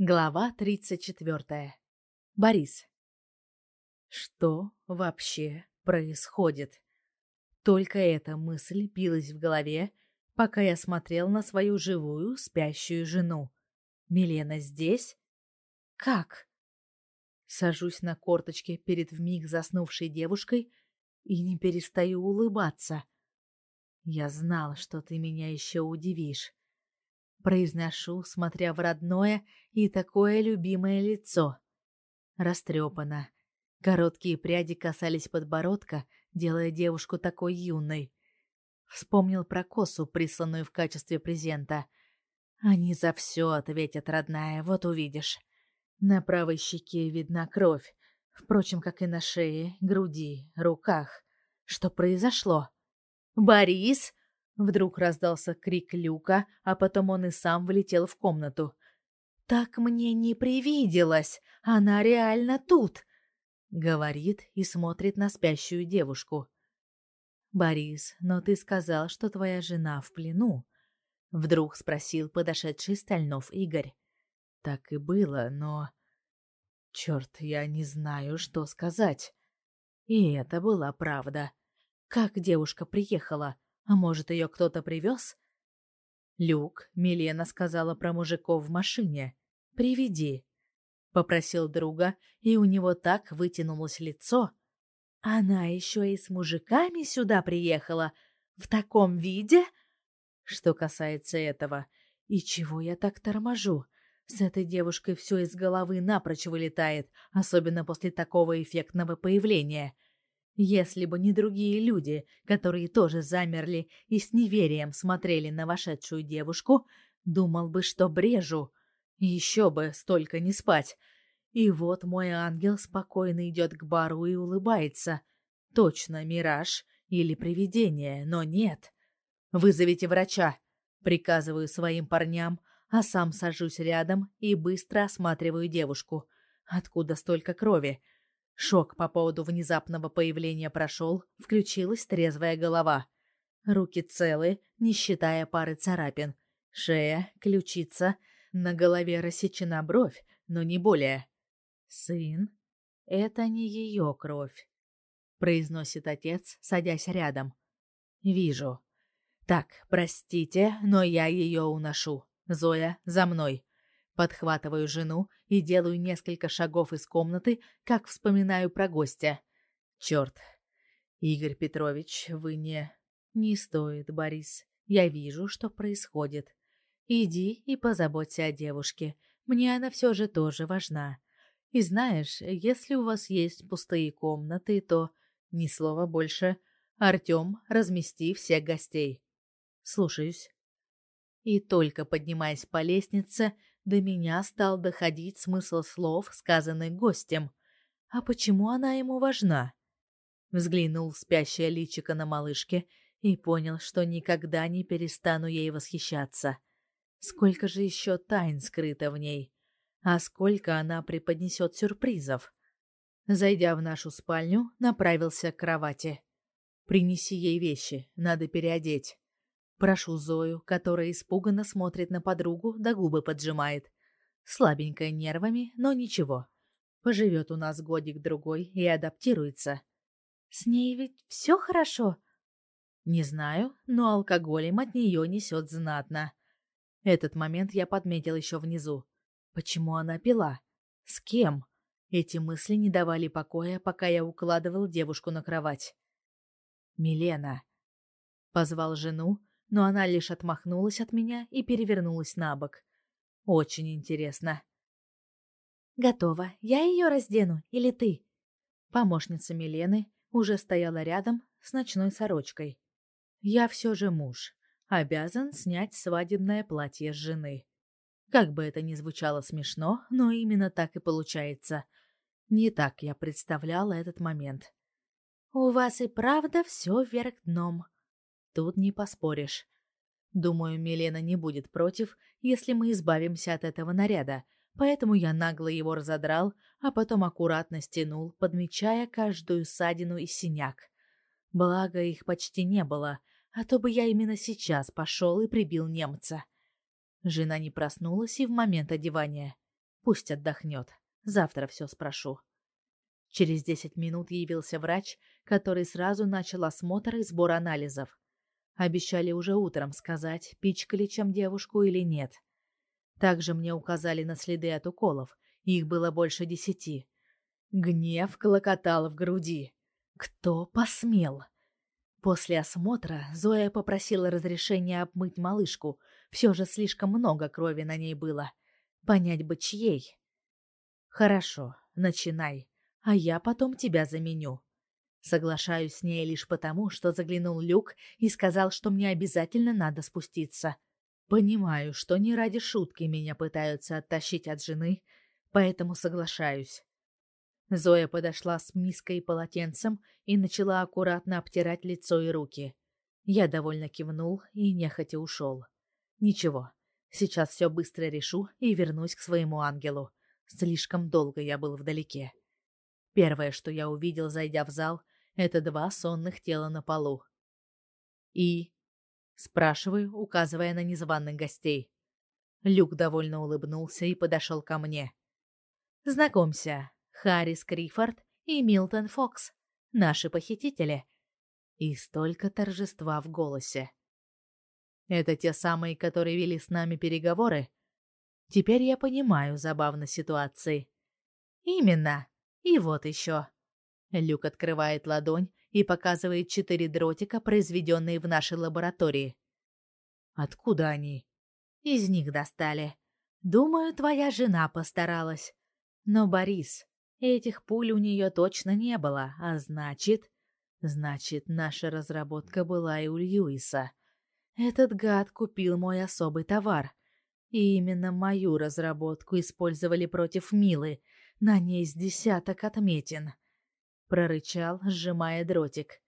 Глава 34. Борис. Что вообще происходит? Только эта мысль билась в голове, пока я смотрел на свою живую спящую жену. Милена здесь? Как? Сажусь на корточки перед вмиг заснувшей девушкой и не перестаю улыбаться. Я знал, что ты меня еще удивишь. Произношу, смотря в родное и такое любимое лицо. Растрепано. Короткие пряди касались подбородка, делая девушку такой юной. Вспомнил про косу, присланную в качестве презента. Они за все ответят, родная, вот увидишь. На правой щеке видна кровь, впрочем, как и на шее, груди, руках. Что произошло? «Борис!» Вдруг раздался крик Люка, а потом он и сам влетел в комнату. «Так мне не привиделось! Она реально тут!» Говорит и смотрит на спящую девушку. «Борис, но ты сказал, что твоя жена в плену?» Вдруг спросил подошедший Стальнов Игорь. «Так и было, но...» «Черт, я не знаю, что сказать». И это была правда. Как девушка приехала? А может, ее кто-то привез? Люк, Милена сказала про мужиков в машине. «Приведи», — попросил друга, и у него так вытянулось лицо. «Она еще и с мужиками сюда приехала? В таком виде?» Что касается этого, и чего я так торможу? С этой девушкой все из головы напрочь вылетает, особенно после такого эффектного появления — если бы не другие люди, которые тоже замерли и с неверием смотрели на вошедшую девушку, думал бы, что брежу. Еще бы столько не спать. И вот мой ангел спокойно идет к бару и улыбается. Точно мираж или привидение, но нет. Вызовите врача, приказываю своим парням, а сам сажусь рядом и быстро осматриваю девушку. Откуда столько крови? Шок по поводу внезапного появления прошел, включилась трезвая голова. Руки целы, не считая пары царапин. Шея, ключица, на голове рассечена бровь, но не более. «Сын, это не ее кровь», — произносит отец, садясь рядом. «Вижу. Так, простите, но я ее уношу. Зоя, за мной. Подхватываю жену и делаю несколько шагов из комнаты, как вспоминаю про гостя. Черт. Игорь Петрович, вы не... Не стоит, Борис. Я вижу, что происходит. Иди и позаботься о девушке. Мне она все же тоже важна. И знаешь, если у вас есть пустые комнаты, то... Ни слова больше. Артем, размести всех гостей. Слушаюсь. И только поднимаясь по лестнице, до меня стал доходить смысл слов, сказанных гостем. А почему она ему важна? Взглянул в спящее личико на малышке и понял, что никогда не перестану ей восхищаться. Сколько же еще тайн скрыто в ней, а сколько она преподнесет сюрпризов. Зайдя в нашу спальню, направился к кровати. «Принеси ей вещи, надо переодеть». Прошу Зою, которая испуганно смотрит на подругу, да губы поджимает. Слабенькая нервами, но ничего. Поживет у нас годик-другой и адаптируется. С ней ведь все хорошо? Не знаю, но алкоголем от нее несет знатно. Этот момент я подметил еще внизу. Почему она пила? С кем? Эти мысли не давали покоя, пока я укладывал девушку на кровать. «Милена», — позвал жену, но она лишь отмахнулась от меня и перевернулась на бок. Очень интересно. Готово. Я ее раздену или ты? Помощница Милены уже стояла рядом с ночной сорочкой. Я все же муж, обязан снять свадебное платье с жены. Как бы это ни звучало смешно, но именно так и получается. Не так я представляла этот момент. У вас и правда все вверх дном, Тут не поспоришь. Думаю, Милена не будет против, если мы избавимся от этого наряда, поэтому я нагло его разодрал, а потом аккуратно стянул, подмечая каждую ссадину и синяк. Благо, их почти не было, а то бы я именно сейчас пошел и прибил немца. Жена не проснулась и в момент одевания. Пусть отдохнет. Завтра все спрошу. Через десять минут явился врач, который сразу начал осмотр и сбор анализов. Обещали уже утром сказать, пичкали чем девушку или нет. Также мне указали на следы от уколов. Их было больше десяти. Гнев клокотал в груди. Кто посмел? После осмотра Зоя попросила разрешения обмыть малышку. Все же слишком много крови на ней было. Понять бы, чьей. Хорошо, начинай, а я потом тебя заменю. Соглашаюсь с ней лишь потому, что заглянул Люк и сказал, что мне обязательно надо спуститься. Понимаю, что не ради шутки меня пытаются оттащить от жены, поэтому соглашаюсь. Зоя подошла с миской и полотенцем и начала аккуратно обтирать лицо и руки. Я довольно кивнул и нехотя ушел. Ничего, сейчас все быстро решу и вернусь к своему ангелу. Слишком долго я был вдалеке. Первое, что я увидел, зайдя в зал, это два сонных тела на полу. И Спрашиваю, указывая на незваных гостей. Люк довольно улыбнулся и подошел ко мне. Знакомься, Харрис Крифорд и Милтон Фокс, наши похитители. И столько торжества в голосе. Это те самые, которые вели с нами переговоры? Теперь я понимаю забавность ситуации. Именно. И вот еще. Люк открывает ладонь и показывает четыре дротика, произведенные в нашей лаборатории. Откуда они? Из них достали. Думаю, твоя жена постаралась. Но, Борис, этих пуль у нее точно не было, а значит... Значит, наша разработка была и у Льюиса. Этот гад купил мой особый товар. И именно мою разработку использовали против Милы. На ней с десяток отметин прорычал, сжимая дротик.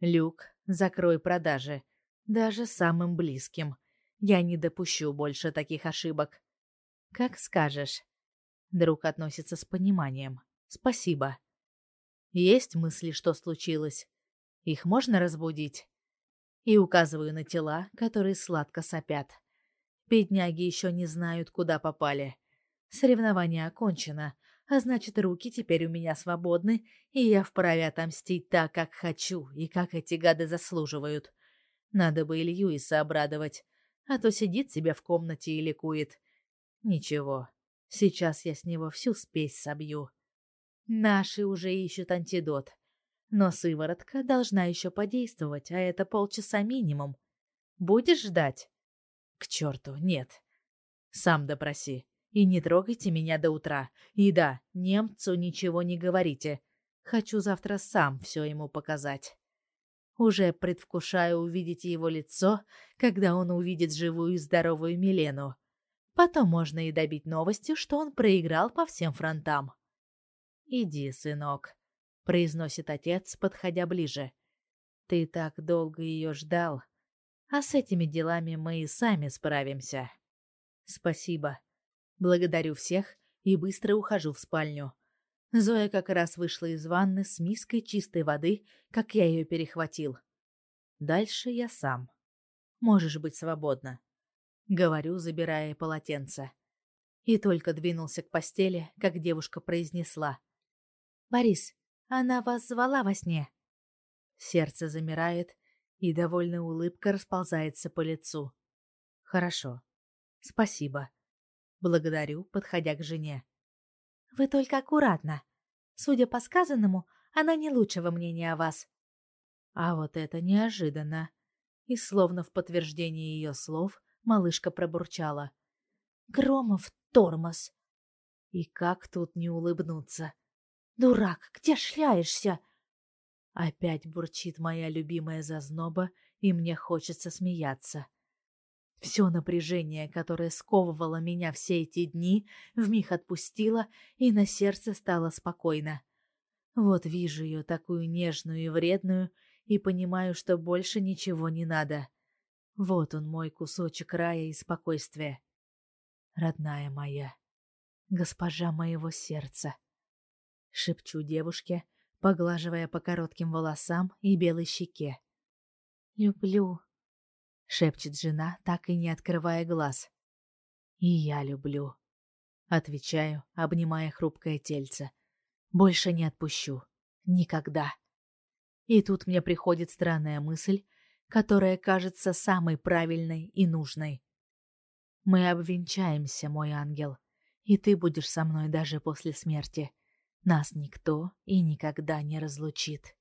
Люк, закрой продажи, даже самым близким. Я не допущу больше таких ошибок. Как скажешь. Друг относится с пониманием. Спасибо. Есть мысли, что случилось? Их можно разбудить? И указываю на тела, которые сладко сопят. Бедняги еще не знают, куда попали. Соревнование окончено, а значит, руки теперь у меня свободны, и я вправе отомстить так, как хочу, и как эти гады заслуживают. Надо бы Ильюиса обрадовать, а то сидит себе в комнате и ликует. Ничего, сейчас я с него всю спесь собью. Наши уже ищут антидот. Но сыворотка должна еще подействовать, а это полчаса минимум. Будешь ждать? К черту, нет. Сам допроси. И не трогайте меня до утра. И да, немцу ничего не говорите. Хочу завтра сам все ему показать. Уже предвкушаю увидеть его лицо, когда он увидит живую и здоровую Милену. Потом можно и добить новостью, что он проиграл по всем фронтам. «Иди, сынок», — произносит отец, подходя ближе. «Ты так долго ее ждал, а с этими делами мы и сами справимся». «Спасибо», Благодарю всех и быстро ухожу в спальню. Зоя как раз вышла из ванны с миской чистой воды, как я ее перехватил. Дальше я сам. Можешь быть свободна. Говорю, забирая полотенце. И только двинулся к постели, как девушка произнесла. «Борис, она вас звала во сне?» Сердце замирает, и довольная улыбка расползается по лицу. «Хорошо. Спасибо. Благодарю, подходя к жене. Вы только аккуратно. Судя по сказанному, она не лучшего мнения о вас. А вот это неожиданно. И словно в подтверждение ее слов, малышка пробурчала: "Громов тормоз". И как тут не улыбнуться? Дурак, где шляешься? Опять бурчит моя любимая зазноба, и мне хочется смеяться. Все напряжение, которое сковывало меня все эти дни, вмиг отпустило, и на сердце стало спокойно. Вот вижу ее такую нежную и вредную, и понимаю, что больше ничего не надо. Вот он мой кусочек рая и спокойствия. Родная моя, госпожа моего сердца. Шепчу девушке, поглаживая по коротким волосам и белой щеке. Люблю, шепчет жена, так и не открывая глаз. И я люблю. Отвечаю, обнимая хрупкое тельце. Больше не отпущу. Никогда. И тут мне приходит странная мысль, которая кажется самой правильной и нужной. Мы обвенчаемся, мой ангел, и ты будешь со мной даже после смерти. Нас никто и никогда не разлучит.